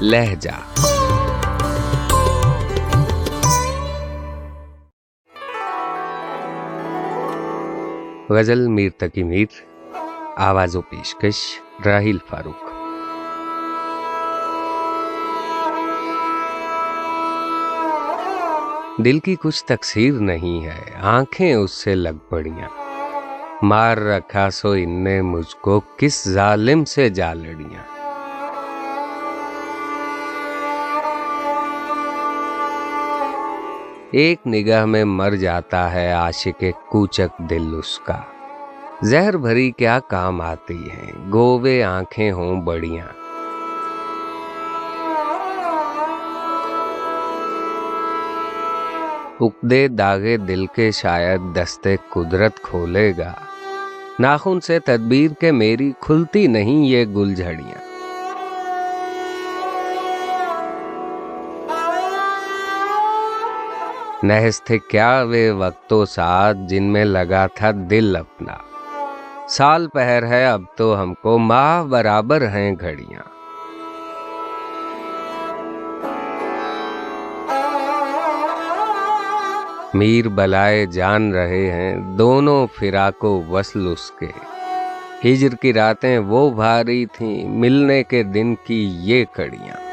لہجہ۔ غزل میر تقی میر، آواز و پیشکش راہیل فاروق۔ دل کی کچھ تقسیر نہیں ہے، آنکھیں اس سے لگ پڑیاں۔ مار رکھا سو ان نے مجھ کو، کس ظالم سے جا لڑیاں۔ ایک نگاہ میں مر جاتا ہے عاشق کوچک دل اس کا۔ زہر بھری کیا کام آتی ہیں گووے آنکھیں ہوں بڑیاں۔ اکدے داغے دل کے شاید دستے قدرت کھولے گا۔ ناخن سے تدبیر کے میری کھلتی نہیں یہ گل جھڑیاں نحس تھے کیا وے وقتوں ساتھ جن میں لگا تھا دل اپنا۔ سال پہر ہے، اب تو ہم کو ماہ برابر ہیں گھڑیاں۔ میر بلائے جان رہے ہیں، دونوں فراق و وصل اس کے۔ ہجر کی راتیں وہ بھاری تھیں، ملنے کے دن کی یہ کڑیاں۔